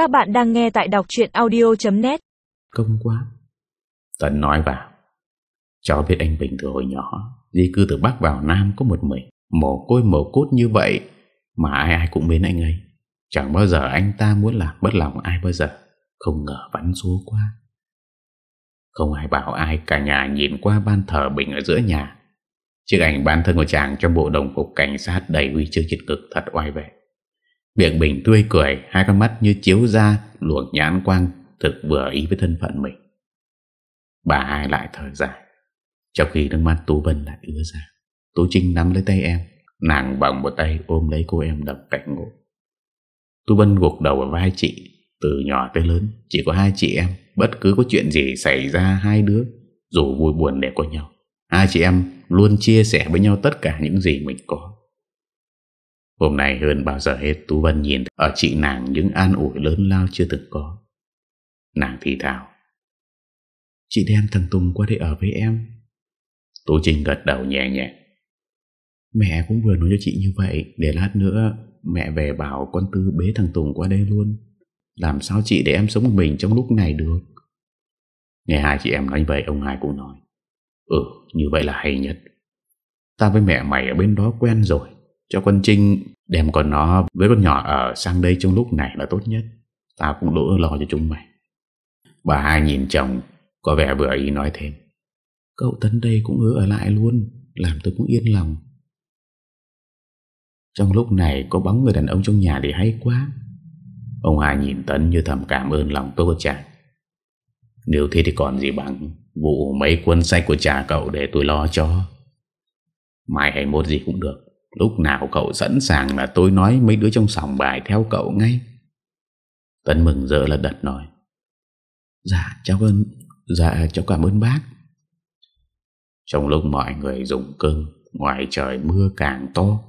Các bạn đang nghe tại đọc chuyện audio.net Công quá. Tần nói vào. Cháu biết anh Bình từ hồi nhỏ, Di cư từ Bắc vào Nam có một mình. Mồ côi, mồ cốt như vậy Mà ai ai cũng mến anh ấy. Chẳng bao giờ anh ta muốn làm bất lòng ai bao giờ. Không ngờ vắn số quá. Không ai bảo ai, Cả nhà nhìn qua ban thờ Bình ở giữa nhà. Chiếc ảnh bản thân của chàng trong bộ đồng phục cảnh sát đầy uy chương chiến cực thật oai vệ việc Bình tươi cười, hai con mắt như chiếu ra luồng nhãn quang thực vừa ý với thân phận mình. Bà hai lại thở dài, trong khi nước mắt Tú Vân lại ứa ra. Tú Trinh nắm lấy tay em, nàng bằng một tay ôm lấy cô em đập cạnh ngủ. Tú Vân gục đầu vào vai chị, từ nhỏ tới lớn, chỉ có hai chị em, bất cứ có chuyện gì xảy ra hai đứa, dù vui buồn đều có nhau. Hai chị em luôn chia sẻ với nhau tất cả những gì mình có. Hôm nay hơn bao giờ hết, Tú Vân nhìn ở chị nàng những an ủi lớn lao chưa từng có. Nàng thì thào. Chị đem thằng Tùng qua đây ở với em. Tú Trinh gật đầu nhẹ nhẹ. Mẹ cũng vừa nói cho chị như vậy, Để lát nữa mẹ về bảo con Tư bế thằng Tùng qua đây luôn Làm sao chị để em sống một mình trong lúc này được Nghe hai chị em nói vậy, Ông hai cũng nói Ừ như vậy là hay nhất Ta với mẹ mày ở bên đó quen rồi cho con Trinh đem con nó với con nhỏ ở sang đây trong lúc này là tốt nhất. Ta cũng đỡ lo cho chúng mày. Bà hai nhìn chồng, Có vẻ vừa ý nói thêm. Cậu Tấn đây cũng hứa ở lại luôn, Làm tôi cũng yên lòng. Trong lúc này có bóng người đàn ông trong nhà thì hay quá. Ông hai nhìn Tấn như thầm cảm ơn lòng tốt của chàng Nếu thế thì còn gì bằng Vụ mấy cuốn sách của cha cậu để tôi lo cho. Mai hay mốt gì cũng được. Lúc nào cậu sẵn sàng là tôi nói mấy đứa trong sòng bài theo cậu ngay? Tấn mừng rỡ là đật nói. Dạ cháu ơn. Dạ cháu cảm ơn bác. Trong lúc mọi người dùng cơm, Ngoài trời mưa càng to,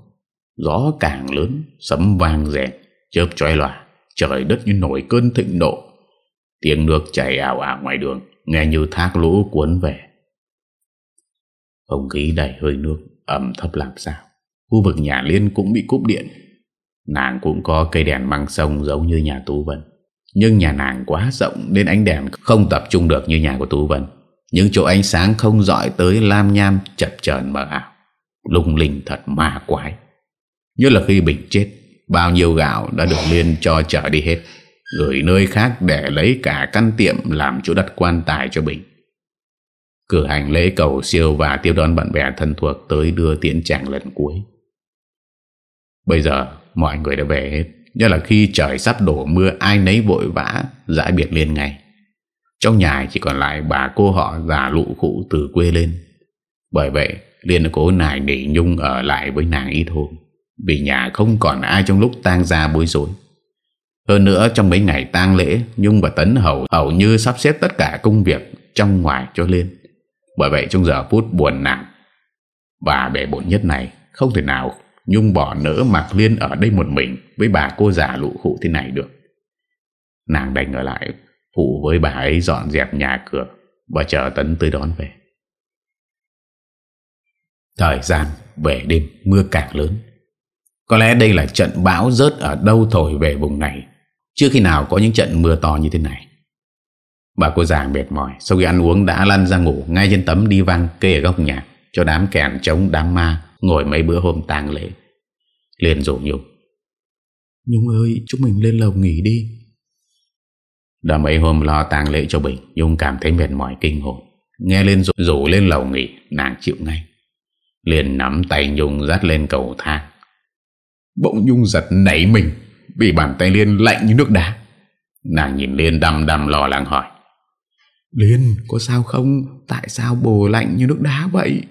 Gió càng lớn, Sấm vang rèn Chớp trói lòa, Trời đất như nổi cơn thịnh nộ. Tiếng nước chảy ảo ảo ngoài đường, Nghe như thác lũ cuốn về. Không khí đầy hơi nước, Ẩm thấp làm sao? Khu vực nhà Liên cũng bị cúp điện. Nàng cũng có cây đèn măng sông Giống như nhà Tú Vân. Nhưng nhà nàng quá rộng Nên ánh đèn không tập trung được như nhà của Tú Vân. Những chỗ ánh sáng không dọi tới Lam nham chập chờn mờ ảo, Lung linh thật ma quái. Như là khi Bình chết, Bao nhiêu gạo đã được Liên cho trở đi hết, Gửi nơi khác để lấy cả căn tiệm Làm chỗ đặt quan tài cho Bình. Cử hành lễ cầu siêu Và tiếp đón bạn bè thân thuộc Tới đưa tiễn chàng lần cuối. Bây giờ, mọi người đã về hết. Nhất là khi trời sắp đổ mưa, Ai nấy vội vã Giải biệt liền ngay. Trong nhà chỉ còn lại bà cô họ già lụ cụ từ quê lên. Bởi vậy, Liên cố nài nỉ Nhung ở lại với nàng ít hôm, Vì nhà không còn ai trong lúc tang ra bối rối. Hơn nữa, trong mấy ngày tang lễ, Nhung và Tấn hầu hầu như sắp xếp tất cả công việc trong ngoài cho Liên. Bởi vậy, trong giờ phút buồn nặng Và bể bộn nhất này Không thể nào Nhung bỏ nỡ mặc Liên ở đây một mình Với bà cô già lụ khụ thế này được. Nàng đành ở lại Phụ với bà ấy dọn dẹp nhà cửa Và chờ Tấn tới đón về. Thời gian về đêm, mưa càng lớn. Có lẽ đây là trận bão rớt ở đâu thổi về vùng này chưa khi nào có những trận mưa to như thế này. Bà cô già mệt mỏi, Sau khi ăn uống đã lăn ra ngủ, Ngay trên tấm đi văng kê ở góc nhà Cho đám kèn chống đám ma Ngồi mấy bữa hôm tang lễ. Liền rủ Nhung. Nhung ơi chúng mình lên lầu nghỉ đi. Đã mấy hôm lo tang lễ cho Bình Nhung cảm thấy mệt mỏi kinh hồn. Nghe lên rủ, rủ lên lầu nghỉ Nàng chịu ngay. Liền nắm tay Nhung dắt lên cầu thang. Bỗng Nhung giật nảy mình vì bàn tay Liên lạnh như nước đá. Nàng nhìn Liên đầm đầm lo lắng hỏi. Liên có sao không? Tại sao bồ lạnh như nước đá vậy?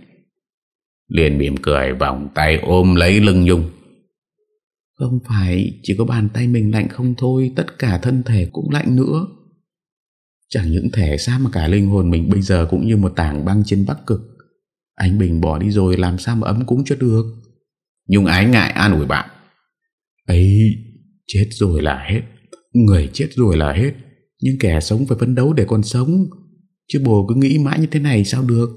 Liên mỉm cười Vòng tay ôm lấy lưng Nhung không phải Chỉ có bàn tay mình lạnh không thôi, Tất cả thân thể cũng lạnh nữa. Chẳng những thể xác mà cả linh hồn mình Bây giờ cũng như một tảng băng trên bắc cực. Anh Bình bỏ đi rồi, Làm sao mà ấm cúng cho được? Nhung ái ngại an ủi bạn. Ấy, Chết rồi là hết. Người chết rồi là hết. Nhưng kẻ sống phải phấn đấu để còn sống. Chứ bồ cứ nghĩ mãi như thế này sao được?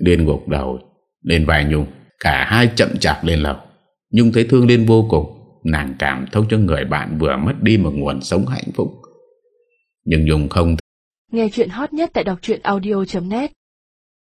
Điên gục đầu Lên vai Nhung. Cả hai chậm chạp lên lầu. Nhung thấy thương Liên vô cùng, Nàng cảm thông cho người bạn vừa mất đi một nguồn sống hạnh phúc. Nhưng Nhung không Nghe chuyện hot nhất tại đọc audio.net